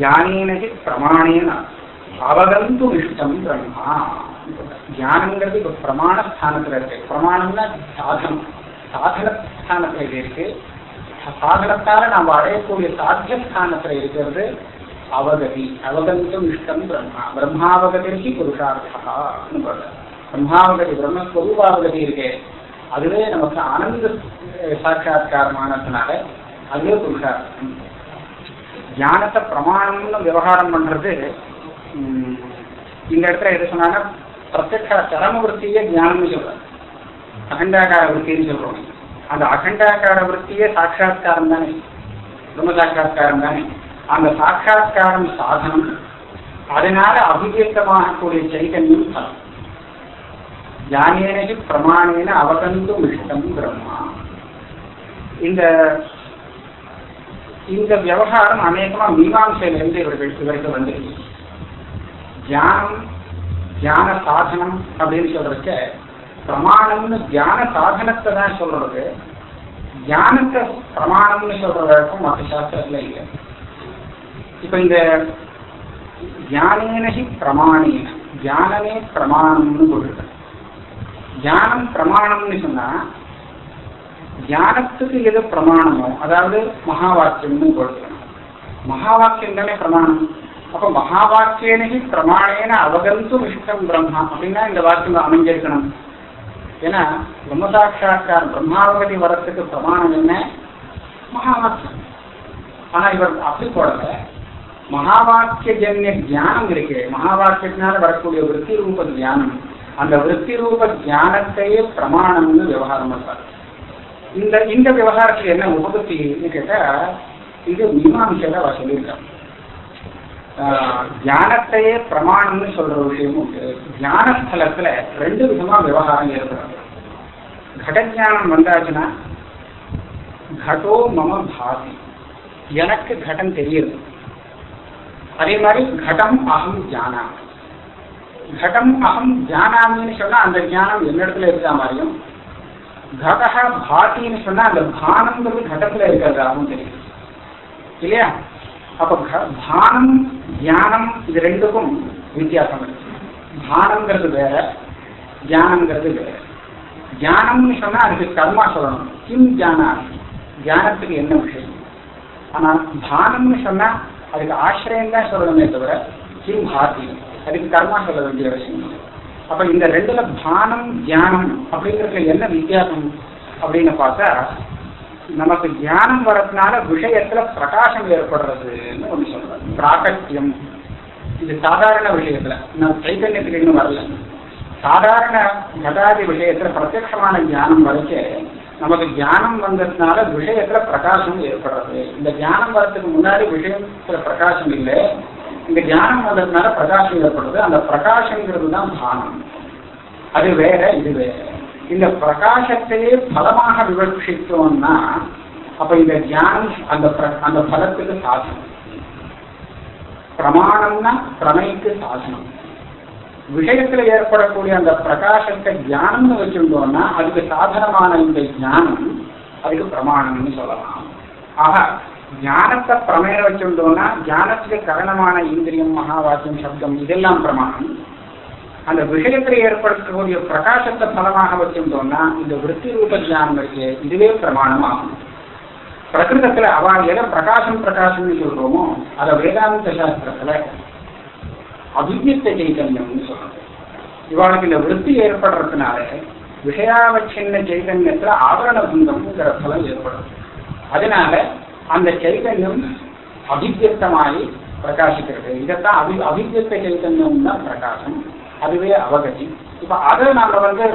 ஜானேனகி பிரமாணேன அவகந்து இஷ்டம் பிரம்மா. தியானங்கிறது இப்போ பிரமாண ஸ்தானத்தில் இருக்கு. பிரமாணம்னா சாதனம். சாதன ஸ்தானத்துல இது இருக்கு. சாதனத்தால நாம் அடையக்கூடிய சாத்திய ஸ்தானத்தில் இருக்கிறது அவகதி. அவகந்தும் இஷ்டம் பிரம்மா. பிரம்மாவகதிக்கு புருஷார்த்தா பிரம்மாவகதி பிரம்மஸ்வரூபாவகதி இருக்கு. அதுவே நமக்கு ஆனந்த சாட்சா்காரமானதுனால அதுவே புருஷார்த்தம். ஞானத்தை பிரமாணம்னு விவகாரம் பண்றது இந்த இடத்துல எது சொன்னாங்கன்னா பிரத்யக்ஷ சரம விற்த்தியே ஞானம்னு சொல்றாங்க. அகண்டாகார விற்த்தின்னு சொல்றோம். அந்த அகண்டாகார விற்த்தியே சாட்சா்காரம் தானே. பிரம்ம சாட்சா்காரம் தானே. அந்த சாட்சா்காரம் சாதனம் அதனால அபிவியக்தமாகக்கூடிய சைதன்யம் பலம் ஞானேனகி பிரமாணேன அவகந்தும் இஷ்டம் பிரம்மா. இந்த இந்த விவகாரம் அநேகமா மீமாம்சையிலிருந்து இவர்கள் இவருக்கு வந்திருக்கு. தியானம் தியான சாதனம் அப்படின்னு சொல்றதுக்க பிரமாணம்னு தியான சாதனத்தை தான் சொல்றது. தியானத்தை பிரமாணம்னு சொல்றதுக்கும் மற்ற சாஸ்திரத்துல இல்லை. இப்ப இந்த தியானேனகி பிரமாணேன தியானமே பிரமாணம்னு சொல்றது தியானம் பிரமாணம்னு சொன்னா தியானத்துக்கு எது பிரமாணமோ அதாவது மகா வாக்கியம்னு கொடுக்கணும் மகா வாக்கியம் தானே பிரமாணம்? அப்ப மகா வாக்கியனகி பிரமாணேன அவகந்தும் இஷ்டம் பிரம்மா அப்படின்னா இந்த வாக்கியம் அமைஞ்சிருக்கணும். ஏன்னா பிரம்ம பிரம்மாவதி வரத்துக்கு பிரமாணம் என்ன? மகா வாக்கியம் ஆனா இவர் அப்படி போடல. மகா வாக்கிய ஜன்ய தியானம் இருக்கு. மகா வாக்கியத்தினால வரக்கூடிய விற்பி ரூப தியானம் அந்த விற்பி ரூப தியானத்தையே பிரமாணம்னு விவகாரம் பண்ணுறாரு இந்த இந்த விவகாரத்துக்கு என்ன உபகத்தின்னு கேட்டா இது மீமாம்சையில அவர் சொல்லியிருக்காங்க ஆஹ், தியானத்தையே பிரமாணம்னு சொல்ற விஷயமும் உண்டு. தியான ஸ்தலத்துல ரெண்டு விதமா விவகாரம் ஏற்படுறது கடஞானம் வந்தாச்சுன்னா கடோ மம பாதி. எனக்கு கடம் தெரியுது. அதே மாதிரி கடம் அகம் ஜானாமி கடம் அகம் ஜானாமின்னு சொன்னா அந்த ஞானம் என்னிடத்துல இருக்கா மாதிரியும் கடகா பாட்டின்னு சொன்னா அந்த பானம்ங்கிறது கடத்துல இருக்கிறதாகவும் தெரியும் இல்லையா அப்ப பானம் தியானம் இது ரெண்டுக்கும் வித்தியாசம் இருக்கு பானம்ங்கிறது வேற தியானம்ங்கிறது வேற தியானம்னு சொன்னா அதுக்கு கர்மா சொல்லணும் கிம் தியானா தியானத்துக்கு என்ன விஷயம் ஆனா பானம்னு சொன்னா அதுக்கு ஆசிரியம் தான் சொல்லணுமே தவிர கிம் பாத்தி அதுக்கு கர்மா சொல்ல வேண்டிய அவசியம் இல்லை. அப்ப இந்த ரெண்டுல பானம் தியானம் அப்படிங்கிறதுல என்ன வித்தியாசம் அப்படின்னு பார்த்தா நமக்கு தியானம் வரதுனால விஷயத்துல பிரகாசம் ஏற்படுறதுன்னு ஒண்ணு சொல்றேன் பிராகத்தியம். இது சாதாரண விஷயத்துல. நான் சைத்தன்யத்துக்கு இன்னும் வரல. சாதாரண கதாதி விஷயத்துல பிரத்யட்சமான ஞானம் வரைக்க நமக்கு தியானம் வந்ததுனால விஷயத்துல பிரகாசம் ஏற்படுறது. இந்த தியானம் வரதுக்கு முன்னாடி விஷயத்துல பிரகாசம் இல்லை. இந்த ஞானம் வந்ததுனால பிரகாசம் ஏற்படுது. அந்த பிரகாசங்கிறது தான் பானம். அது வேற இது வேற. இந்த பிரகாசத்தையே பலமாக விவட்சித்தோம்னா அப்ப இந்த ஞானம் அந்த பிர- அந்த பலத்துக்கு சாசனம். பிரமாணம்னா பிரமைக்கு சாசனம். விஷயத்துல ஏற்படக்கூடிய அந்த பிரகாசத்தை ஞானம்னு வச்சிருந்தோம்னா அதுக்கு சாதனமான இந்த ஞானம் அதுக்கு பிரமாணம்னு சொல்லலாம். ஆக ஞானத்தை பிரமேய வச்சிருந்தோம்னா ஞானத்துக்கு காரணமான இந்திரியம் மகாவாக்கியம் சப்தம் இதெல்லாம் பிரமாணம். அந்த விஷயத்துல ஏற்படுத்தக்கூடிய பிரகாசத்தை பலமாக வச்சிருந்தோம்னா இந்த விருத்தி ரூப ஞானம் இருக்கு இதுவே பிரமாணம் ஆகும் பிரகிருதத்துல அவன் எதை பிரகாசம் பிரகாசம்னு சொல்றோமோ அதை வேதாந்த சாஸ்திரத்துல அபிஜித்த சைதன்யம்னு சொல்றது இவனுக்கு இந்த விற்பி ஏற்படுறதுனால விஷயாவச்சின்ன சைதன்யத்துல ஆவரண பந்தம்ங்கிற பலம் ஏற்படும். அதனால அந்த சைதன்யம் அபிவியக்தமாகி பிரகாசிக்கிறது. இதைத்தான் அபி அபிவியக்த சைதன்யம் தான் பிரகாசம். அதுவே அவகதி. இப்ப அதை நாம வந்து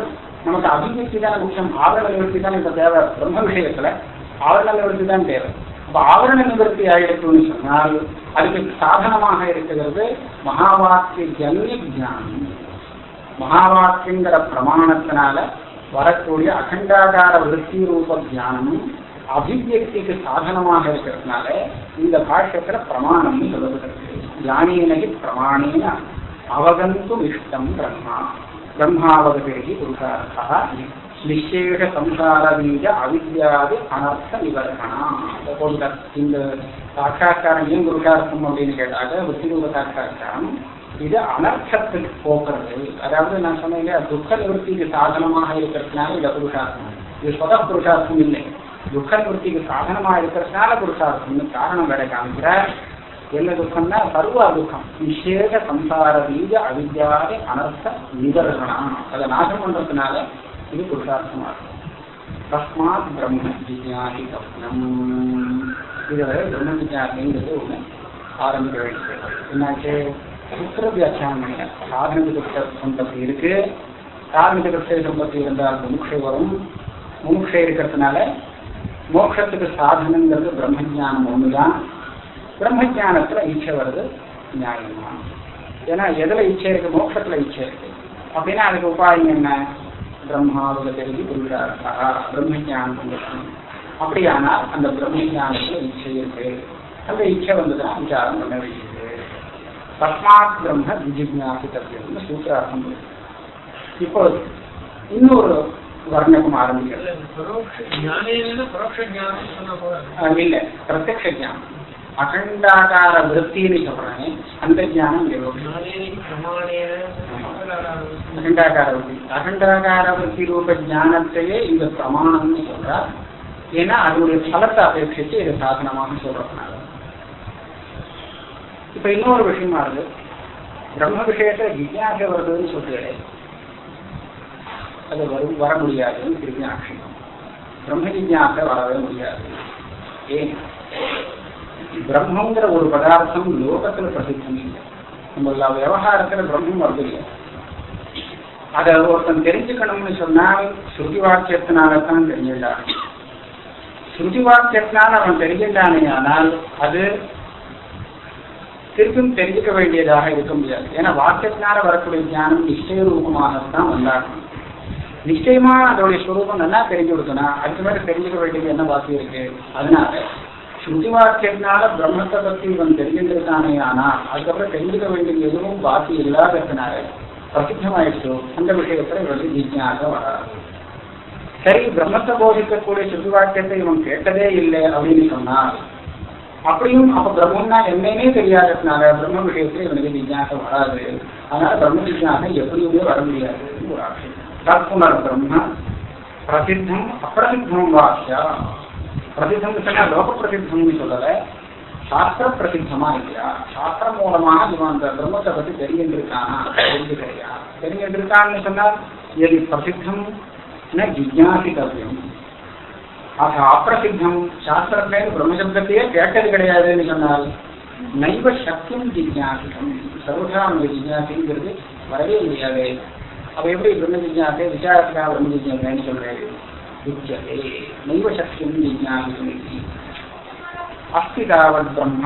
நமக்கு அபிவியக்தி தான் முக்கியம் ஆவரண நிவர்த்தி தான் இப்ப தேவை. பிரம்ம விஷயத்துல ஆவரண நிவர்த்தி தான் தேவை. அப்ப ஆவரண நிவர்த்தி ஆயிடுச்சுன்னு சொன்னால் அதுக்கு சாதனமாக இருக்கிறது மகாவாக்கிய ஜன்ய ஞானம் மகாவாக்கியங்கிற பிரமாணத்தினால வரக்கூடிய அகண்டாகார விருத்தி ரூப தியானமும் அபிவியக்திக்கு சாதனமாக இருக்கிறதுனால இந்த பாஷ்யத்துல பிரமாணம்னு சொல்லப்பட்டிருக்கு ஞானியனகி பிரமாணேன அவகந்தும் இஷ்டம் பிரம்மா. பிரம்மாவகதேகி புருஷார்த்தா. நிச்சேஷ சம்சார பீஜ அவித்யாது அனர்த்த நிவர்த்தனா போட்டுட்டார் இந்த சாட்சா்காரம் ஏன் புருஷார்த்தம் அப்படின்னு கேட்டாக்க வித்திரூப சாட்சா்காரம் இது அனர்த்தத்துக்கு போக்குறது. அதாவது நான் சொன்னேன் துக்க நிவர்த்திக்கு சாதனமாக இருக்கிறதுனால இது புருஷார்த்தம் இது சொத புருஷார்த்தம் இல்லை. துக்கத்திற்கு சாதனமா சாதனமாக இருக்கிறதுனால புருஷார்த்தம்னு காரணம் வேற காமிக்கிறார் என்ன துக்கம்னா சர்வ துக்கம். விசேஷ சம்சார பீஜ அவித்யாதி அனர்த்த நிதர்சனம். அதை நாசம் பண்றதுனால இது புருஷார்த்தமா இருக்கும். தஸ்மாத் பிரம்ம ஜிஜாசி தப்னம். இதுவரை பிரம்ம ஜிஜாசிங்கிறது ஒண்ணு. ஆரம்பிக்க வேண்டியது. என்னாச்சு? சுத்திர வியாக்கியானம் பண்ணிய சாதனத்துக்கு சம்பத்தி இருக்கு. சாதனத்துக்கு சம்பத்தி இருந்தால் முமுட்சை வரும். முமுட்சை இருக்கிறதுனால மோட்சத்துக்கு சாதனங்கிறது பிரம்ம ஜானம் ஒண்ணுதான். பிரம்ம ஜானத்துல இச்சை வருது நியாயமா ஏன்னா எதுல இச்சை இருக்கு? மோட்சத்துல இச்சை இருக்கு. அப்படின்னா அதுக்கு உபாயம் என்ன? பிரம்மாவுல தெரிஞ்சு புரிகிறாரா. பிரம்ம ஜானம் அப்படியானால் அந்த பிரம்ம ஜானத்துல இச்சை இருக்கு. அந்த இச்சை வந்துதான் விசாரம் பண்ண வேண்டியது. தஸ்மாத் பிரம்ம விஜிஜாசித்தவியம்னு சூத்திரார்த்தம் இப்போ இன்னொரு ஞானம் அகண்டாகார விருத்தின்னு சொல்றேன் அந்த ஞானம் நிரோகம் ஞானேன பிரமாணேன அகண்டாகார விருத்தி அகண்டாகார விருத்தி ரூப ஞானத்தையே இந்த பிரமாணம்னு சொல்றார் ஏன்னா அதனுடைய பலத்தை அபேட்சித்து இதை சாதனமாக சொல்றதுனால இப்ப இன்னொரு விஷயமா இருக்கு பிரம்ம விஷயத்தை ஜிஜாசை வருதுன்னு சொல்றேன் அது வரும் வர முடியாதுன்னு திரும்பி ஆட்சேபம் பிரம்ம ஜிஜாசை வரவே முடியாது. ஏன்? பிரம்மங்கிற ஒரு பதார்த்தம் லோகத்துல பிரசித்தம் இல்லை. நம்ம எல்லா விவகாரத்துல பிரம்மம் வருது இல்லை அதை ஒருத்தன் தெரிஞ்சுக்கணும்னு சொன்னால் ஸ்ருதி வாக்கியத்தினால்தான் தான் ஸ்ருதி வாக்கியத்தினால் அவன் தெரிஞ்சுட்டானே ஆனால் அது திருப்பியும் தெரிஞ்சுக்க வேண்டியதாக இருக்க முடியாது. ஏன்னா வாக்கியத்தினால வரக்கூடிய ஞானம் நிச்சய ரூபமாகத்தான் வந்தாகும். நிச்சயமா அதோடைய ஸ்வரூபம் நல்லா தெரிஞ்சு கொடுக்கணும். அதுக்கு மேலே தெரிஞ்சுக்க வேண்டியது என்ன வாக்கியம் இருக்கு? அதனால ஸ்ருதி வாக்கியத்தினால பிரம்மத்தை பத்தி இவன் தெரிஞ்சிருக்கானே ஆனா அதுக்கப்புறம் தெரிஞ்சுக்க வேண்டியது எதுவும் பாக்கி இல்லாததுனால பிரசித்தமாயிடுச்சு. அந்த விஷயத்துல இவனுக்கு ஜிஜ்ஞாசை வராது சரி பிரம்மத்தை போதிக்கக்கூடிய ஸ்ருதி வாக்கியத்தை இவன் கேட்டதே இல்லை அப்படின்னு சொன்னால் அப்படியும் அப்ப பிரம்மம்னா என்னன்னே தெரியாததுனால பிரம்ம விஷயத்துல இவனுக்கு ஜிஜ்ஞாசை வராது. அதனால பிரம்ம ஜிஜ்ஞாசை எப்படியுமே வர முடியாது ஒரு ஆட்சி. தற்புனர் பிரம்ம பிரசித்தம் அப்பிரசித்தம் வாக்கியா பிரசித்தம் சொன்னா லோக பிரசித்தம்னு சொல்லல சாஸ்திர பிரசித்தமா இல்லையா சாஸ்திரம் மூலமாக இவன் அந்த பிரம்மத்தை பத்தி தெரிஞ்சிருக்கானா தெரிஞ்சுக்கிறையா தெரிஞ்சிருக்கான்னு சொன்னால் எது பிரசித்தம் ந ஜிஜாசித்தவியம் ஆக அப்பிரசித்தம் சாஸ்திரத்திலேருந்து பிரம்மசப்தத்தையே கேட்டது கிடையாதுன்னு சொன்னால் நைவ சக்தியம் ஜிஜாசிதம் சர்வதா நம்ம ஜிஜாசிங்கிறது வரவே முடியாது அப்ப எப்படி பிரம்ம ஜிஜாசை விசாரத்துக்காக பிரம்ம ஜிஜாசைன்னு சொல்றாரு உச்சதே நைவ சக்தியம் ஜிஜாசிதம் அஸ்தி தாவத் பிரம்ம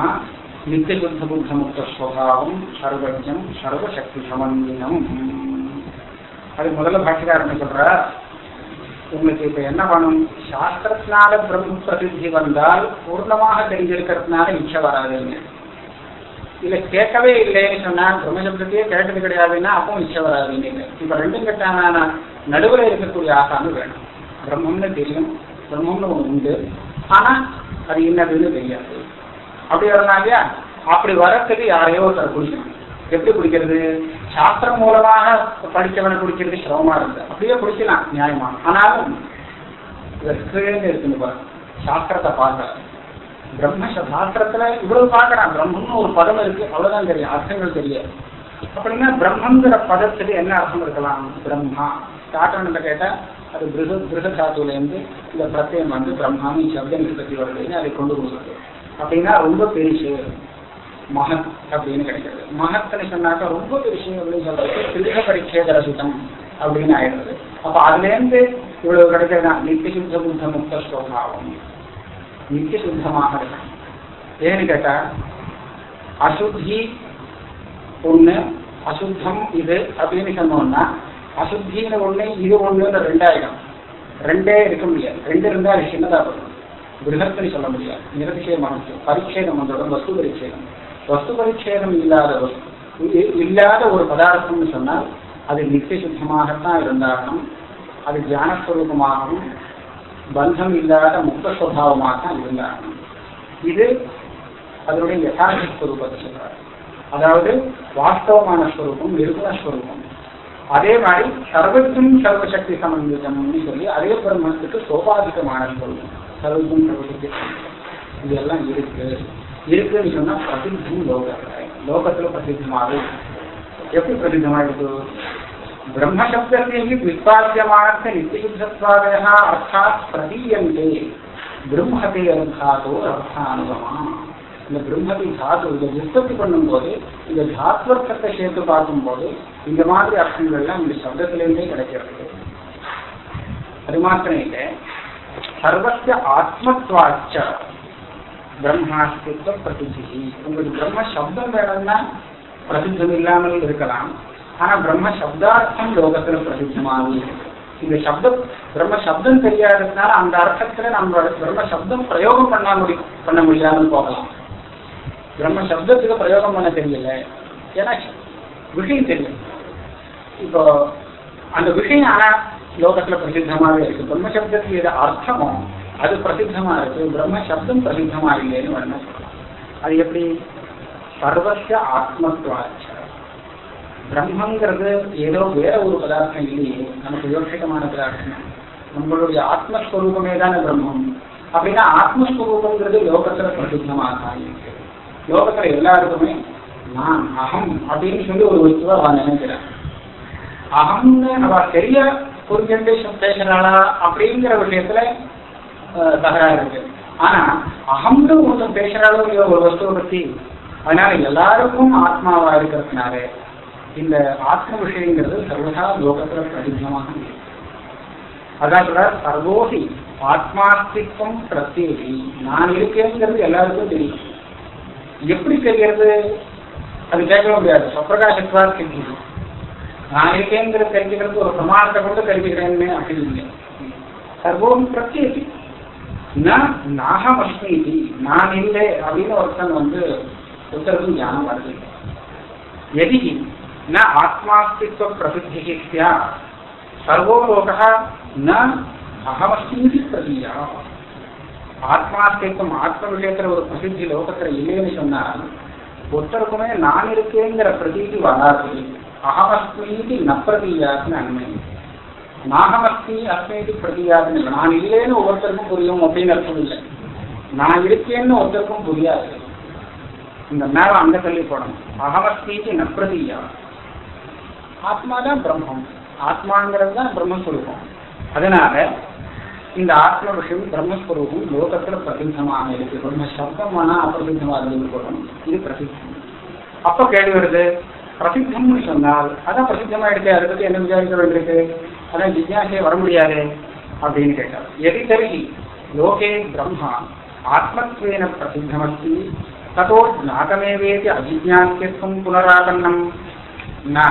நித்தியபுத்த புத்தமுக்த ஸ்வபாவம் சர்வஜம் சர்வசக்தி சமன்வினம் அது முதல்ல பாஷிகாரன் சொல்றார் உங்களுக்கு இப்ப என்ன பண்ணும் சாஸ்திரத்தினால பிரம்ம பிரசித்தி வந்தால் பூர்ணமாக தெரிஞ்சிருக்கிறதுனால இச்சை வராதுங்க இல்லை கேட்கவே இல்லைன்னு சொன்னால் பிரம்மசப்தத்தையே கேட்டது கிடையாதுன்னா அப்பவும் இச்சை வராதுங்க இப்போ ரெண்டும் கட்டான நடுவில் இருக்கக்கூடிய ஆசாமி வேணும். பிரம்மம்னு தெரியும் பிரம்மம்னு ஒன்று உண்டு. ஆனால் அது என்னதுன்னு தெரியாது. அப்படி வரலாம் இல்லையா? அப்படி வரத்துக்கு யாரையோ ஒருத்தர் குடிக்கணும் எப்படி குடிக்கிறது? சாஸ்திரம் மூலமாக படித்தவனை குடிக்கிறது சிரமமா இருந்தது அப்படியே குடிக்கலாம் நியாயமா. ஆனாலும் இதற்கு இருக்குன்னு பாருங்க. சாஸ்திரத்தை பார்க்க பிரம்ம சாஸ்திரத்துல இவ்வளவு பாக்குறான் பிரம்மம்னு ஒரு பதம் இருக்கு. அவ்வளவுதான் தெரியும். அர்த்தங்கள் தெரியாது. அப்படின்னா பிரம்மங்கிற பதத்துக்கு என்ன அர்த்தம் இருக்கலாம்? பிரம்மா. காட்டணும்னு கேட்டா அது பிருக பிருக தாத்துல இருந்து இந்த பிரத்யம் வந்து பிரம்மான்னு சப்தம் பத்தி வருதுன்னு அதை கொண்டு போகிறது அப்படின்னா ரொம்ப பெருசு மகத் அப்படின்னு கிடைக்கிறது. மகத்னு சொன்னாக்கா ரொம்ப பெருசு அப்படின்னு சொல்றது திருக பரிச்சேதர சுத்தம் அப்படின்னு ஆயிடுறது அப்ப அதுல இருந்து இவ்வளவு கிடைக்கிறது நித்திய சுத்த புத்த முக்த ஸ்வபாவம் நித்திய சுத்தமாக இருக்கணும் ஏன்னு கேட்டா அசுத்தி ஒண்ணு அசுத்தம் இது அப்படின்னு சொன்னோம்னா அசுத்தின்னு ஒண்ணு இது ஒண்ணுன்னு ரெண்டாயிரம். ரெண்டே இருக்க முடியாது. ரெண்டு இருந்தா அது சின்னதா இருக்கும் பிருகத்துன்னு சொல்ல முடியாது. நிரதிசய பரிச்சேதம் வந்துடும் வஸ்து பரிச்சேதம். வஸ்து பரிச்சேதம் இல்லாத வஸ்து இல்லாத ஒரு பதார்த்தம்னு சொன்னால் அது நித்திய சுத்தமாகத்தான் இருந்தாகணும் அது தியானஸ்வரூபமாகவும் பந்தம் இல்லாத முக்த சுவாவமாக தான் இருந்தாங்க இது அதனுடைய யதார்த்த ஸ்வரூபத்தை சொல்றார். அதாவது வாஸ்தவமான ஸ்வரூபம் நிர்குண ஸ்வரூபம் அதே மாதிரி சர்வத்தும் சர்வசக்தி சமன்விதம்னு சொல்லி அதே பிரம்மத்துக்கு சோபாதிகமான ஸ்வரூபம் சர்வத்தும் சர்வசக்தி இதெல்லாம் இருக்கு. இருக்குன்னு சொன்னா பிரசித்தம் லோகத்துல. லோகத்துல பிரசித்தமாக எப்படி பிரசித்தமாயிருக்கு ब्रह्मशब्दस्य हि व्युत्पाद्यमानस्य नित्यशुद्धत्वादयः अर्थात् प्रदीयन्ते பிரம்மஹதி அர்த்தாதோ அர்த்தானுபமா இந்த பிரம்மதி தாத்து இதை உற்பத்தி பண்ணும்போது இந்த தாத்வர்த்தத்தை சேர்த்து பார்க்கும்போது இந்த மாதிரி அர்த்தங்கள்லாம் இந்த சப்தத்திலேருந்தே கிடைக்கிறது அது மாத்திரம் இல்லை சர்வசிய ஆத்மத்வாச்ச பிரம்மாஸ்தித்வ பிரசித்தி உங்களுக்கு பிரம்ம சப்தம் வேணும்னா பிரசித்தம் இல்லாமல் இருக்கலாம் ஆனா பிரம்ம சப்தார்த்தம் லோகத்துல பிரசித்தமாகும் இந்த சப்தம் பிரம்ம சப்தம் தெரியாததுனால அந்த அர்த்தத்துல நம்ம பிரம்ம சப்தம் பிரயோகம் பண்ண முடி பண்ண முடியாமல் போகலாம். பிரம்ம சப்தத்துக்கு பிரயோகம் பண்ண தெரியல. ஏன்னா விஷயம் தெரியும் இப்போ அந்த விஷயம் ஆனா லோகத்துல பிரசித்தமாவே இருக்கு. பிரம்ம சப்தத்துக்கு எது அர்த்தமோ அது பிரசித்தமா இருக்கு. பிரம்ம சப்தம் பிரசித்தமா இல்லைன்னு வேணும் அது எப்படி? சர்வசிய ஆத்மத்வாச்ச. பிரம்மங்கிறது ஏதோ வேற ஒரு பதார்த்தம் இல்லையே. நமக்கு யோசிக்கமான பதார்த்தம். நம்மளுடைய ஆத்மஸ்வரூபமே தானே பிரம்மம். அப்படின்னா ஆத்மஸ்வரூபங்கிறது லோகத்துல பிரசித்தமாக லோகத்துல எல்லாருக்குமே நான் அகம் அப்படின்னு சொல்லி ஒரு வஸ்துவா அவன் நினைக்கிறான். அகம்னு அவ தெரிய புரிஞ்சு பேசுறாளா அப்படிங்கிற விஷயத்துல தகராறு இருக்கு. ஆனா அகம்னு ஒருத்தன் பேசுறாளோ இல்லையோ ஒரு வஸ்துவை பத்தி அதனால எல்லாருக்கும் ஆத்மாவா இருக்கிறதுனால இந்த ஆத்ம விஷயங்கிறது சர்வதா லோகத்துல பிரதிபலமாக இருக்கு. அதான் சொல்றார் சர்வோகி ஆத்மாஸ்தித்வம் பிரத்யேகி. நான் இருக்கேங்கிறது எல்லாருக்கும் தெரியும். எப்படி தெரிகிறது? அது கேட்க முடியாது. சொப்பிரகாசத்வா தெரிஞ்சுக்கணும் நான் இருக்கேங்கிறது தெரிஞ்சுக்கிறது ஒரு பிரமாணத்தை கொண்டு தெரிஞ்சுக்கிறேன்னு அப்படி இல்லை. சர்வோம் பிரத்யேகி. நாகம் அஸ்மி நான் இல்லை அப்படின்னு ஒருத்தன் வந்து ஒருத்தருக்கும் ஞானம் வருது. यदि न आत्मास्तित्व प्रसिद्धि स्यात् सर्वो लोकः न अहमस्मीति प्रतीया ஆத்மாஸ்தித்வம் ஆத்ம விஷயத்துல ஒரு பிரசித்தி லோகத்துல இல்லைன்னு சொன்னால் ஒருத்தருக்குமே நான் இருக்கேங்கிற பிரதீதி வராது அகமஸ்மீதி ந பிரதீயாதுன்னு அண்மை நாகமஸ்மி அஸ்மீதி பிரதீயாதுன்னு இல்லை. நான் இல்லைன்னு ஒவ்வொருத்தருக்கும் புரியும் அப்படின்னு அர்த்தம் இல்லை நான் இருக்கேன்னு ஒருத்தருக்கும் புரியாது இந்த மேல அந்த தள்ளி போடணும் அகமஸ்மீதி நப்பிரதியா ஆத்மா தான் பிரம்மம். ஆத்மாங்கிறது தான் பிரம்மஸ்வரூபம். அதனால இந்த ஆத்ம விஷயம் பிரம்மஸ்வரூபம் லோகத்துல பிரசித்தமாக இருக்கு. பிரம்ம சப்தம் ஆனா அப்பிரசித்தமாக இருக்கணும் இது பிரசித்தம் அப்ப கேள்வி வருது பிரசித்தம்னு சொன்னால் அதான் பிரசித்தமா இருக்கு அதை பத்தி என்ன விசாரிக்க வேண்டியிருக்கு? அதான் ஜிஜாசையை வர முடியாது அப்படின்னு கேட்டார். எதி தருகி லோகே பிரம்மா ஆத்மத்வேன பிரசித்தமஸ்தி ததோ ஜாதமேவேதி அஜிஜாத்தியத்துவம் புனராபன்னம் ந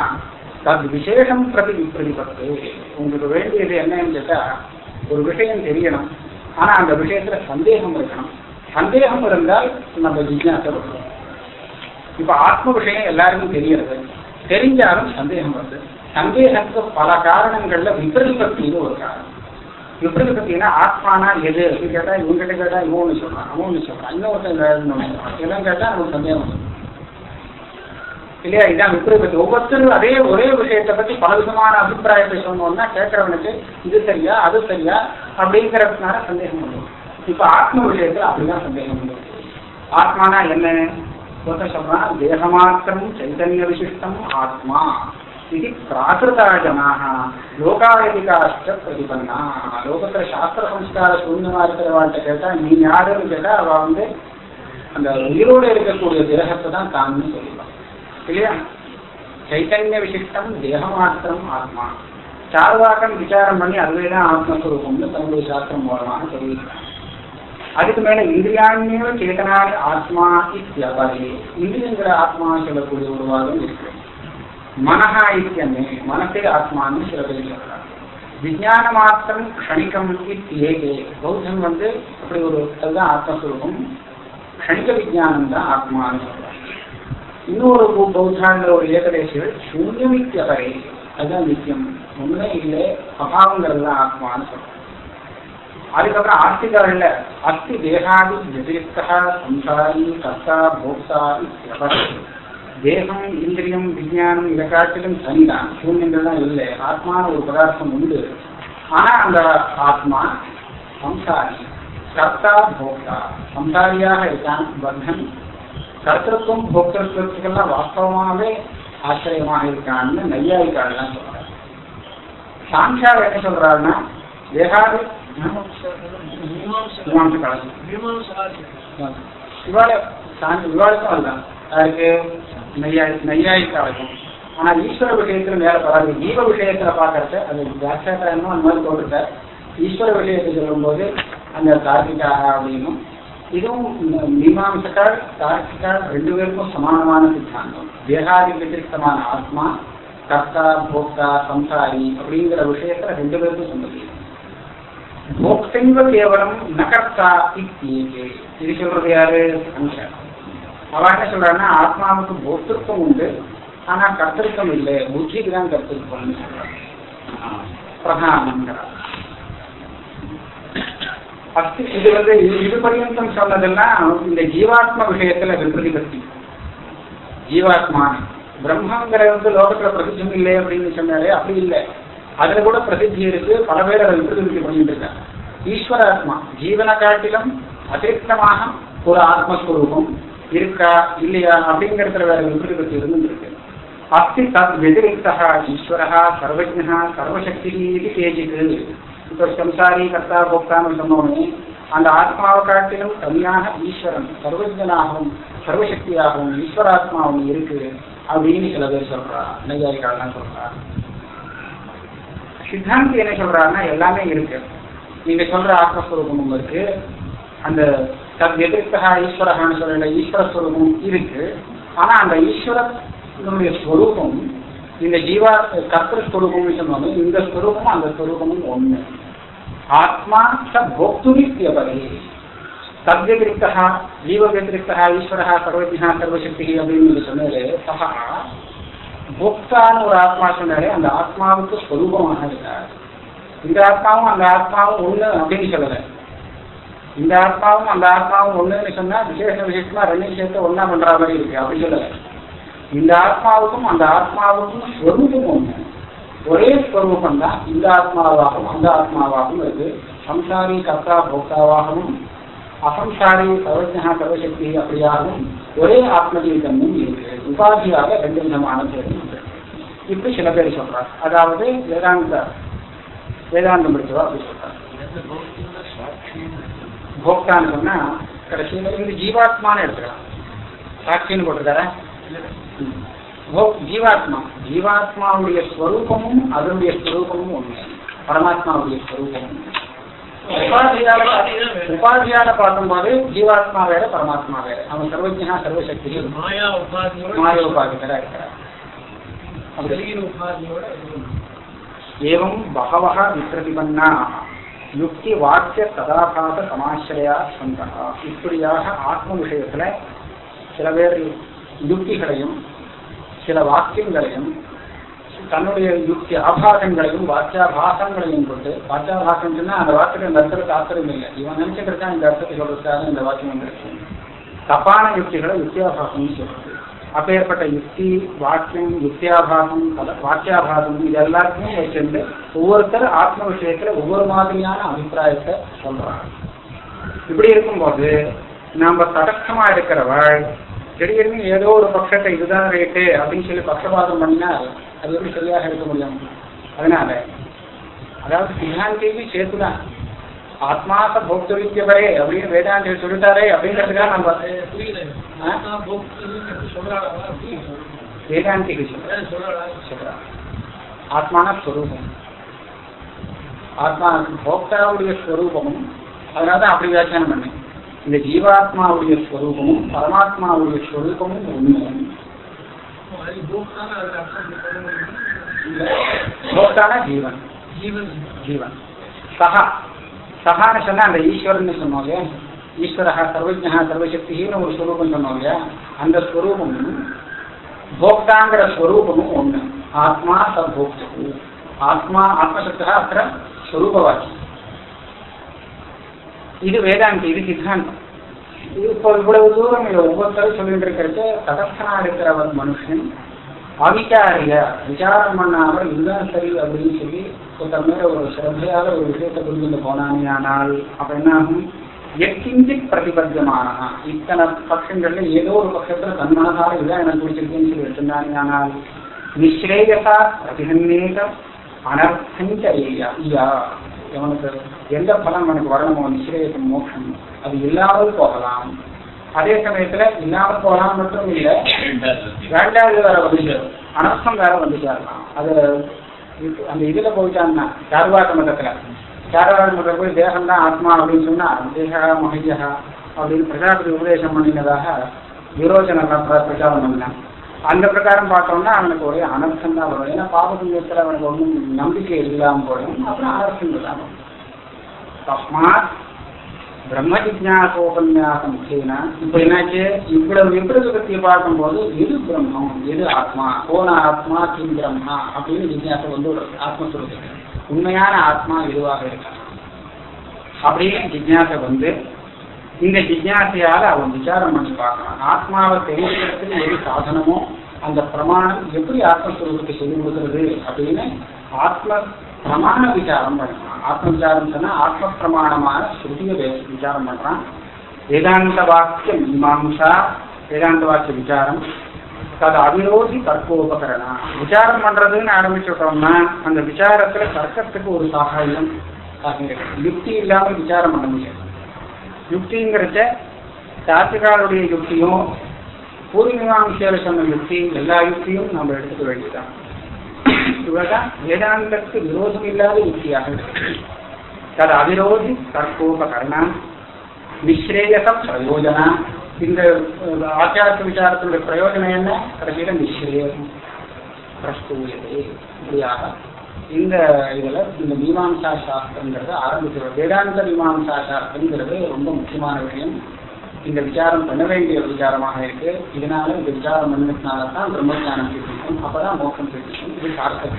தத் விசேஷம் பிரதி பிரதிபத்து. உங்களுக்கு வேண்டியது என்னன்னு கேட்டா ஒரு விஷயம் தெரியணும். ஆனா அந்த விஷயத்துல சந்தேகம் இருக்கணும். சந்தேகம் இருந்தால் நம்ம ஜிஜாசை வரும் இப்ப ஆத்ம விஷயம் எல்லாருக்கும் தெரியறது. தெரிஞ்சாலும் சந்தேகம் வருது. சந்தேகத்துக்கு பல காரணங்கள்ல விபரீபத்தின்னு ஒரு காரணம். விபரீபத்தினா ஆத்மானா எது? அப்படின்னு கேட்டா இவங்கிட்ட கேட்டா இவன் சொல்றான் அவன் சொல்றான். இன்னொருத்தன் வேற இதெல்லாம் கேட்டா நமக்கு சந்தேகம் வரும் இல்லையா இதான் விபரீபத்து ஒவ்வொருத்தரும் அதே ஒரே விஷயத்தை பத்தி பல விதமான அபிப்பிராயத்தை சொன்னோம்னா கேட்கறவனுக்கு இது சரியா அது சரியா அப்படிங்கிறதுனால சந்தேகம் வரும் இப்ப ஆத்ம விஷயத்துல அப்படிதான் சந்தேகம் வரும் ஆத்மானா என்ன ஒருத்தன் சொல்றான் தேகமாத்திரம் சைதன்ய விசிஷ்டம் ஆத்மா இது பிராகிருதா ஜனாக லோகாயதிகாஷ்ட பிரதிபன்னா லோகத்துல சாஸ்திர சம்ஸ்கார சூன்யமா இருக்கிறவாள்கிட்ட கேட்டா நீ யாருன்னு கேட்டா அவ வந்து அந்த உயிரோடு இருக்கக்கூடிய தேகத்தை தான் தான்னு சொல்லுவான் இல்லையா சைத்தன்ய விசிஷ்டம் தேகமாத்திரம் ஆத்மா சார்வாக்கம் விசாரம் பண்ணி அதுவே தான் ஆத்மஸ்வரூபம்னு தன்னுடைய சாஸ்திரம் மூலமாக சொல்லியிருக்காங்க அதுக்கு மேல இந்திரியாண்யோ சேதனான ஆத்மா இத்தியவரே இந்திரியங்கிற ஆத்மா சொல்லக்கூடிய ஒரு வாதம் இருக்கு மனஹா இத்தியமே மனசே ஆத்மான்னு சில பேர் சொல்றாங்க விஜயான மாத்திரம் க்ஷணிகம் இத்தியேகே பௌத்தம் வந்து அப்படி ஒரு அதுதான் ஆத்மஸ்வரூபம் க்ஷணிக விஜயானம் தான் ஆத்மான்னு சொல்றாங்க இன்னொரு பௌத்தாங்கிற ஒரு ஏகதேசிகள் சூன்யமிக்கவரை அதுதான் நித்தியம் ஒண்ணே இல்லை அபாவங்கிறது தான் ஆத்மான்னு சொல்றோம். அதுக்கப்புறம் ஆஸ்திகர்கள்ல அஸ்தி தேகாதி விபரீத்தா சம்சாரி கர்த்தா போக்தா தேகம் இந்திரியம் விஜயானம் இதை காட்டிலும் தனிதான். சூன்யங்கள் தான் இல்லை. ஆத்மான ஒரு பதார்த்தம் உண்டு. ஆனா அந்த ஆத்மா சம்சாரி கர்த்தா போக்தா சம்சாரியாக இருக்கான் பர்தன் கர்த்தத்துவம் போக்திருத்துவத்துக்கெல்லாம் வாஸ்தவமாகவே ஆச்சரியமாக இருக்கான்னு நையாயிக்காரெல்லாம் சொல்றாரு. சாங்கியார் என்ன சொல்றாருன்னா தேகாதி மீமாம்ச கலசம் இவாள சாந்தி விவாதத்தும் அதுதான் அதுக்கு நையாய் நையாயிக்காலையும் ஆனா ஈஸ்வர விஷயத்துல மேல வராது. ஜீவ விஷயத்துல பாக்குறது அது வியாக்கியாரம் அந்த மாதிரி தோன்றுட்ட ஈஸ்வர விஷயத்தை சொல்லும்போது அந்த தார்க்கிகாக அப்படின்னும் இதுவும் மீமாம்சக்கார் தார்க்கிகார் ரெண்டு பேருக்கும் சமானமான சித்தாந்தம் தேகாதி வத்திரிகமான ஆத்மா கர்த்தா போக்தா சம்சாரி அப்படிங்கிற விஷயத்துல ரெண்டு பேருக்கும் சொன்னது போக்தைவ கேவலம் நகர்த்தா இத்தியே இது சொல்றது யாரு சங்கர் அவ என்ன சொல்றான்னா ஆத்மாவுக்கு போக்திருத்தம் உண்டு ஆனா கர்த்தருத்தம் இல்லை புத்திக்கு தான் கர்த்தருத்தம்னு சொல்றாங்க பிரதானங்கிறார் ஃபர்ஸ்ட் இது வந்து இது பரியந்தம் சொன்னதுன்னா இந்த ஜீவாத்மா விஷயத்துல விருதி பற்றி ஜீவாத்மா பிரம்மங்கிறது வந்து லோகத்துல பிரசித்தம் இல்லை அப்படின்னு சொன்னாலே அப்படி இல்லை. அதுல கூட பிரசித்தி இருக்கு பல பேர் அதை விருதி பண்ணிட்டு இருக்காங்க. ஈஸ்வராத்மா ஜீவன காட்டிலும் அதிருப்தமாக ஒரு ஆத்மஸ்வரூபம் இருக்கா இல்லையா அப்படிங்கிறதுல வேற விருதி பற்றி இருந்துருக்கு அஸ்தி தத் வெதிரிக்தா ஈஸ்வரா சர்வஜா சர்வசக்தி இது கேஜிக்கு இப்போ சம்சாரி கர்த்தா போக்தான்னு சொன்னோமே அந்த ஆத்மாவை காட்டிலும் தனியாக ஈஸ்வரன் சர்வஜனாகவும் சர்வசக்தியாகவும் ஈஸ்வராத்மாவும் இருக்கு அப்படின்னு சில பேர் சொல்றா நையாரிகாலாம் சொல்றா. சித்தாந்தி என்ன சொல்றாருன்னா எல்லாமே இருக்கு. நீங்க சொல்ற ஆத்மஸ்வரூபமும் இருக்கு. அந்த தத் எதிர்த்தா ஈஸ்வரகான்னு சொல்ற ஈஸ்வரஸ்வரூபம் இருக்கு. ஆனா அந்த ஈஸ்வரனுடைய ஸ்வரூபம் இந்த ஜீவா கர்த்தஸ்வரூபம்னு சொன்னோம் இந்த ஸ்வரூபமும் அந்த ஸ்வரூபமும் ஒண்ணு. ஆத்மா ச போக்துரித்யபரி தத்வதிரிக்தः ஜீவவதிரிக்தः ஈஸ்வரः சர்வஜ்ஞः சர்வசக்தி அப்படின்னு நீங்க சொன்னது சஹா போக்தான்னு ஒரு ஆத்மா சொன்னாலே அந்த ஆத்மாவுக்கு ஸ்வரூபமாக இருக்கார் இந்த ஆத்மாவும் அந்த ஆத்மாவும் ஒண்ணு அப்படின்னு சொல்லலை. இந்த ஆத்மாவும் அந்த ஆத்மாவும் ஒண்ணுன்னு சொன்னா விசேஷ விசேஷமா ரெண்டு விஷயத்த ஒன்னா பண்ற மாதிரி இருக்கு அப்படின்னு சொல்லலை. இந்த ஆத்மாவுக்கும் அந்த ஆத்மாவுக்கும் ஸ்வரூபம் ஒன்று ஒரே ஸ்வரூபம் தான் இந்த ஆத்மாவாகவும் அந்த ஆத்மாவாகவும் இருக்கு. சம்சாரி கர்த்தா போக்தாவாகவும் அசம்சாரி சர்வஜா சர்வசக்தி அப்படியாகவும் ஒரே ஆத்மஜீவிதமும் இருக்கு. உபாதியாக ரெண்டு விதமான பேர் இப்படி சில பேர் சொல்றாங்க. அதாவது வேதாந்த வேதாந்தம் படிச்சவா அப்படி சொல்றாங்க. போக்தான்னு சொன்னா கடைசியில் இந்த ஜீவாத்மான்னு எடுத்துக்கலாம். சாட்சின்னு போட்டிருக்காரா? ஜீவாத்மா ஜீவாத்மாவுடைய ஸ்வரூபமும் அதனுடைய ஸ்வரூபமும் ஒண்ணு பரமாத்மாவுடைய ஸ்வரூபமும் உபாதியால பார்க்கும்போது ஜீவாத்மா வேற பரமாத்மா வேற அவன் சர்வஜனா சர்வசக்தி மாயா உபாதிகரா இருக்கிறார். ஏவம் பகவः விப்ரதிபன்னா யுக்தி வாக்கிய சதாபாத சமாசிரயா சந்தா இப்படியாக ஆத்ம விஷயத்துல சில பேர் யுக்திகளையும் சில வாக்கியங்களையும் தன்னுடைய யுக்தி ஆபாசங்களையும் வாக்கியாபாசங்களையும் கொண்டு வாக்கியாபாசம்னா சொன்னா அந்த வார்த்தைக்கு அந்த அர்த்தத்துக்கு ஆத்திரம் இல்லை. இவன் நினைச்சிட்டு இந்த அர்த்தத்தை சொல்றதுக்காக இந்த வாக்கியம் வந்துருக்கு தப்பான யுக்திகளை யுக்தியாபாசம்னு சொல்றது. அப்பேற்பட்ட யுக்தி வாக்கியம் யுக்தியாபாசம் வாக்கியாபாசம் இது எல்லாத்தையுமே வச்சிருந்து ஒவ்வொருத்தர் ஆத்ம விஷயத்துல ஒவ்வொரு மாதிரியான அபிப்பிராயத்தை சொல்றாங்க. இப்படி இருக்கும்போது நாம தடக்கமா இருக்கிறவள் திடீர்னு ஏதோ ஒரு பட்சத்தை இதுதான் ரேட்டு அப்படின்னு சொல்லி பட்சபாதம் பண்ணினா அது எப்படி சரியாக இருக்க முடியும். அதனால அதாவது சித்தாந்திக்கு சேர்த்துதான் ஆத்மாச போக்தவித்தியவரே அப்படின்னு வேதாந்தி சொல்லிட்டாரே அப்படிங்கிறதுக்காக நம்ம அது புரியல. ஆ? ஆத்மா போக்துன்னு எப்படி சொல்றாளா அப்படி வேதாந்திக்கு சொல்றேன் அதான் சொல்றாளா சொல்றார். ஆத்மான ஸ்வரூபம். ஆத்மா போக்தாவுடைய ஸ்வரூபமும் அதனால தான் அப்படி வியாக்கியானம் பண்ணேன். இந்த ஜீவாத்மாவுடைய ஸ்வரூபமும் பரமாத்மாவுடைய ஸ்வரூபமும் ஒண்ணு. அது போக்தான ஜீவன். ஜீவன். ஜீவன் சஹா. சஹான்னு சொன்னா அந்த ஈஸ்வரன் சொன்னோம் இல்லையா? ஈஸ்வரா சர்வஜா சர்வசக்தின்னு ஒரு ஸ்வரூபம் சொன்னோம் இல்லையா? அந்த ஸ்வரூபமும் போக்தாங்கிற ஸ்வரூபமும் ஒண்ணு. ஆத்மா சபோக்து ஆத்மா ஆத்மசக்தா அத்த ஸ்வரூபவாக்கி இது வேதாந்தி இது சித்தாந்தம். இப்போ இவ்வளவு தூரம் ஒவ்வொருத்தரும் சொல்லிட்டு இருக்கிறது தடஸ்தனா இருக்கிறவன் மனுஷன் அவிச்சாரிய விசாரம் பண்ணாமல் இதுதான் சரி அப்படின்னு சொல்லி ஒருத்தர் மேல ஒரு சிரத்தையால ஒரு விஷயத்தை புரிஞ்சுட்டு போனானே ஆனால் அப்ப என்ன ஆகும் எக்கிஞ்சித் பிரதிபத்தியமான இத்தனை பட்சங்கள்ல ஏதோ ஒரு பட்சத்துல தன்மனசார இதுதான் எனக்கு பிடிச்சிருக்குன்னு சொல்லி எடுத்திருந்தானே ஆனால் நிஸ்ரேயசா பிரதிஹன்னேக அனர்த்தஞ்சரியா இவனுக்கு எந்த பலன் எனக்கு வரணுமோ நிச்சயம் மோட்சம் அது இல்லாமல் போகலாம். அதே சமயத்துல இல்லாமல் போகலாம் மட்டும் இல்ல ரெண்டாவது வேற வந்து அனர்த்தம் வேற வந்து சேரலாம் அது இது- அந்த இதுல போயிட்டான்னா சார்வாத மதத்துல. சார்வாக மதத்துல போய் தேகம் தான் ஆத்மா அப்படின்னு சொன்னா தேகா மகியா அப்படின்னு பிரஜாபதி உபதேசம் பண்ணினதாக விரோச்சனெல்லாம் பிரச்சாரம் பண்ணினான் அந்த பிரகாரம் பார்த்தோம்னா அவனுக்கு ஒரே அனர்த்தம் தான் வரும். ஏன்னா பாபபுண்ணியத்தில் அவனுக்கு ஒன்றும் நம்பிக்கை இல்லாமல் போயிடும். அப்புறம் அனர்த்தம் தான் தஸ்மாத் பிரம்ம ஜிஜாசோபன்யாசம் இப்போ என்னாச்சு இவ்வளவு விபரீதத்தை பார்க்கும்போது எது பிரம்மம் எது ஆத்மா போன ஆத்மா கிம் பிரம்மா அப்படின்னு ஜிஜாசை வந்து ஒரு ஆத்மஸ்வரூபம் உண்மையான ஆத்மா எதுவாக இருக்கலாம் அப்படின்னு ஜிஜாசை வந்து இந்த ஜிஜாசையால அவன் விசாரம் பண்ணி பார்க்கலாம் ஆத்மாவை தெரிஞ்சுக்கிறதுக்கு எது சாதனமோ அந்த பிரமாணம் எப்படி ஆத்மஸ்வரூபத்தை சொல்லி கொடுக்கிறது அப்படின்னு ஆத்ம பிரமாண விசாரம் பண்ணலாம் ஆத்ம விசாரம் சொன்னால் ஆத்ம பிரமாணமான ஸ்ருதியை வே- விசாரம் பண்ணுறான் வேதாந்த வாக்கிய மீமாம்சா வேதாந்த வாக்கிய விசாரம். அது அவிரோதி தர்க்கோபகரணா. விசாரம் பண்றதுன்னு ஆரம்பிச்சுட்டோம்னா அந்த விசாரத்துல தர்க்கத்துக்கு ஒரு சகாயம் யுக்தி இல்லாமல் விசாரம் பண்ண முடியாது. யுக்திங்கிறத சாத்திகாருடைய யுக்தியும் பூர்வீமாம்சையில சொன்ன யுக்தி எல்லா யுக்தியும் நம்ம எடுத்துக்க வேண்டியதுதான். இவதான் வேதாந்தத்துக்கு விரோதம் இல்லாத யுக்தியாக தது அவிரோதி தர்க்கோபகரணா நிஸ்ரேயச பிரயோஜனா இந்த ஆச்சாரத்து விசாரத்தினுடைய பிரயோஜனம் என்ன கடைசியில நிஸ்ரேயம் பிரஸ்தூயதே இப்படியாக இந்த இதில் இந்த மீமாம்சா சாஸ்திரங்கிறது ஆரம்பிக்கிறது வேதாந்த மீமாம்சா சாஸ்திரங்கிறது ரொம்ப முக்கியமான விஷயம் இந்த விசாரம் பண்ண வேண்டிய ஒரு விசாரமாக இருக்கு. இதனால இந்த விசாரம் பண்ணதுனால தான் பிரம்மஞானம் சித்திக்கும் அப்பதான் மோக்கம் கிடைக்கும் இது சார்த்தம்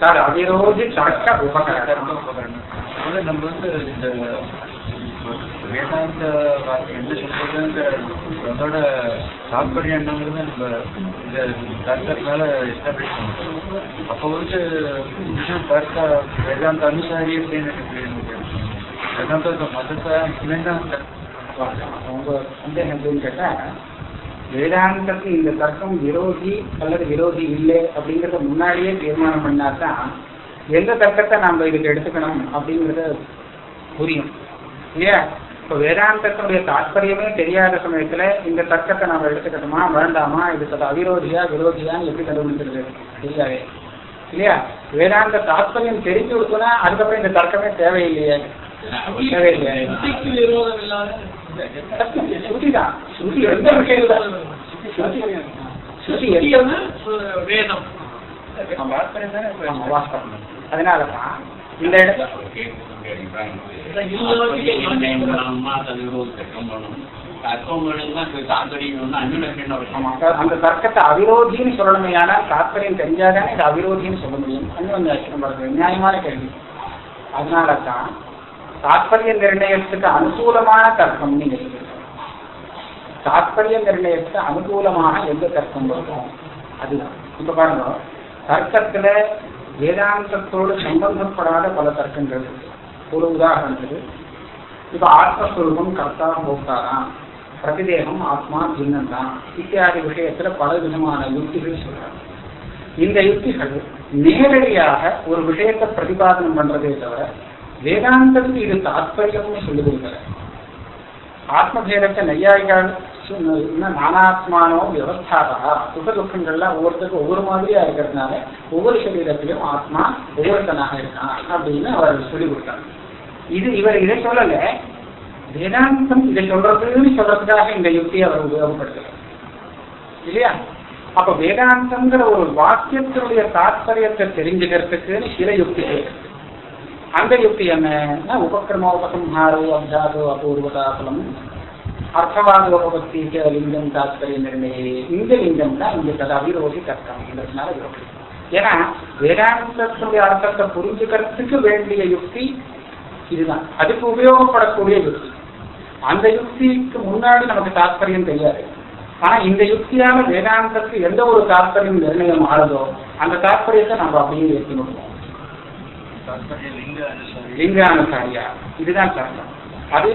சார் அவிரோதி தர்க்க உபகரணம். நம்ம வந்து இந்த வேதாந்த என்ன சொல்றதுன்ற அதோட தாற்பயம் என்னங்கிறது நம்ம இந்த தர்க்கத்தினால எஸ்டாப்ளிஷ் பண்ணுவோம் அப்போ வந்து தர்க்க வேதாந்த அனுசாரி அப்படின்னு எனக்கு வேதாந்த மதத்தை சந்தேகம் எப்படின்னு கேட்டால் வேதாந்தத்துக்கு இந்த தர்க்கம் விரோதி அல்லது விரோதி இல்லை அப்படிங்கறத முன்னாடியே தீர்மானம் பண்ணாதான் எந்த தர்க்கத்தை நாம இதுக்கு எடுத்துக்கணும் அப்படிங்கறது புரியும். இல்லையா? இப்போ வேதாந்தத்தினுடைய தாற்பயமே தெரியாத சமயத்துல இந்த தர்க்கத்தை நாம எடுத்துக்கட்டுமா வேண்டாமா? இதுக்கு அவிரோதியா விரோதியான்னு எப்படி கண்டுபிடிக்கிறது? தெரியாது. இல்லையா? வேதாந்த தாற்பயம் தெரிஞ்சு கொடுத்தோன்னா அதுக்கப்புறம் இந்த தர்க்கமே தேவையில்லையே. வேதம் அதனாலதான் இந்த அந்த தர்க்கத்தை அவிரோதின்னு சொல்லணுமே ஆனால் தாற்பயம் தெரிஞ்சாதானே இது அவிரோதின்னு சொல்ல முடியும் அன்னும் நியாயமான கேள்வி அதனால தான் தாற்பய நிர்ணயத்துக்கு அனுகூலமான தர்க்கம் நீங்க தாற்பய நிர்ணயத்துக்கு அனுகூலமான எந்த தர்க்கம் வரும் அதுதான். இப்ப பாருங்க தர்க்கத்துல வேதாந்தத்தோடு சம்பந்தப்படாத பல தர்க்கங்கள் இருக்கு. ஒரு உதாரணத்துக்கு இப்ப ஆத்மஸ்வரூபம் கர்த்தா போக்தாதான் பிரதிதேகம் ஆத்மா பின்னம் தான் இத்தியாதி விஷயத்துல பல விதமான யுக்திகள் சொல்றாங்க. இந்த யுக்திகள் நேரடியாக ஒரு விஷயத்தை பிரதிபாதனம் பண்றதே தவிர வேதாந்தத்துக்கு இது தாத்பரியம்னு சொல்லுவதில்லை ஆத்மபேதத்தை நையாயிகள் நானாத்மானோ வியவஸ்தாதா? சுக துக்கங்கள்லாம் ஒவ்வொருத்தருக்கும் ஒவ்வொரு மாதிரியா இருக்கிறதுனால ஒவ்வொரு சரீரத்திலும் ஆத்மா ஒவ்வொருத்தனாக இருக்கான் அப்படின்னு அவர் சொல்லி கொடுத்தார். இது இவர் இதை சொல்லல. வேதாந்தம் இதை சொல்றதுன்னு சொல்றதுக்காக இந்த யுக்தியை அவர் உபயோகப்படுத்துகிறார் இல்லையா? அப்ப வேதாந்தங்கிற ஒரு வாக்கியத்தினுடைய தாத்பரியத்தை தெரிஞ்சுக்கிறதுக்குன்னு சில யுக்திகள் இருக்கு. அந்த யுக்தி என்னன்னா உபக்கிரம உபசம்ஹாரோ அப்ஜாதோ அர்த்தவாத அர்த்தவாதோபத்திக்கு லிங்கம் தாத்பரிய நிர்ணயே இந்த லிங்கம் தான் இங்க தது அவிரோதி தர்க்கம்ன்றதுனால விரோதி ஏன்னா வேதாந்தத்தினுடைய அர்த்தத்தை புரிஞ்சுக்கிறதுக்கு வேண்டிய யுக்தி இதுதான் அதுக்கு உபயோகப்படக்கூடிய யுக்தி அந்த யுக்திக்கு முன்னாடி நமக்கு தாத்பரியம் தெரியாது ஆனா இந்த யுக்தியால வேதாந்தத்துக்கு எந்த ஒரு தாத்பரியம் நிர்ணயம் ஆனதோ அந்த தாத்பரியத்தை நம்ம அப்படியே ஏற்றி முடியும் லிங்கானுசாரியா இதுதான் தர்க்கம் அது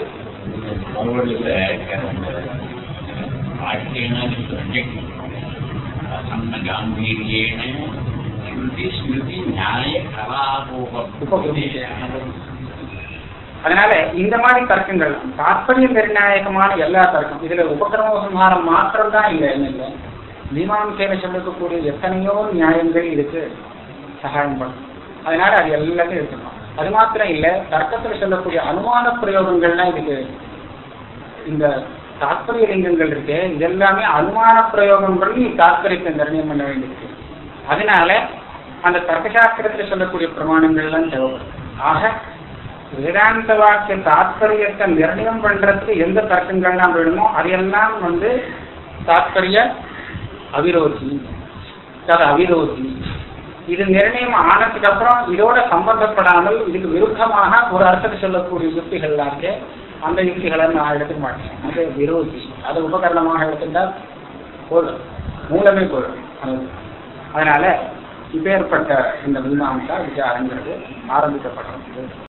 गाम्भीर्येण श्रुति स्मृति न्याय कलापोप அதனால இந்த மாதிரி தர்க்கங்கள் தாற்பரிய நிர்ணாயகமான எல்லா தர்க்கம் இதுல உபகிரமோசம்ஹாரம் மாத்திரம் தான் இல்லை என்ன இல்லை மீமாம்சையில சொல்லக்கூடிய எத்தனையோ நியாயங்கள் இதுக்கு சகாயம் பண்ணும் அதனால அது எல்லாத்தையும் இருக்கணும் அது மாத்திரம் இல்லை தர்க்கத்துல சொல்லக்கூடிய அனுமான பிரயோகங்கள்லாம் இதுக்கு இந்த தாத்பரிய லிங்கங்கள் இருக்கு இதெல்லாமே அனுமான பிரயோகங்களும் பண்ணி தாத்பரியத்தை நிர்ணயம் பண்ண வேண்டியிருக்கு. அதனால அந்த தர்க்கசாஸ்திரத்தில் சொல்லக்கூடிய பிரமாணங்கள்லாம் தேவைப்படும். ஆக வேதாந்த வாக்கிய தாத்பரியத்தை நிர்ணயம் பண்றதுக்கு எந்த தர்க்கங்கள்லாம் வேணுமோ அதையெல்லாம் வந்து தாத்பரிய அவிரோதி. அது அவிரோதி. இது நிர்ணயம் ஆனதுக்கு அப்புறம் இதோட சம்பந்தப்படாமல் இதுக்கு விருத்தமாக ஒரு அர்த்தத்தை சொல்லக்கூடிய யுக்திகள்லாம் இருக்கு. அந்த யுக்திகளை நான் எடுத்துக்க மாட்டேன் அது விரோதி. அது உபகரணமாக எடுத்துட்டால் பொருள் மூலமே பொருள் அது- அதனால இப்பேற்பட்ட இந்த மீமாம்சா விசாரங்கிறது ஆரம்பிக்கப்பட்டது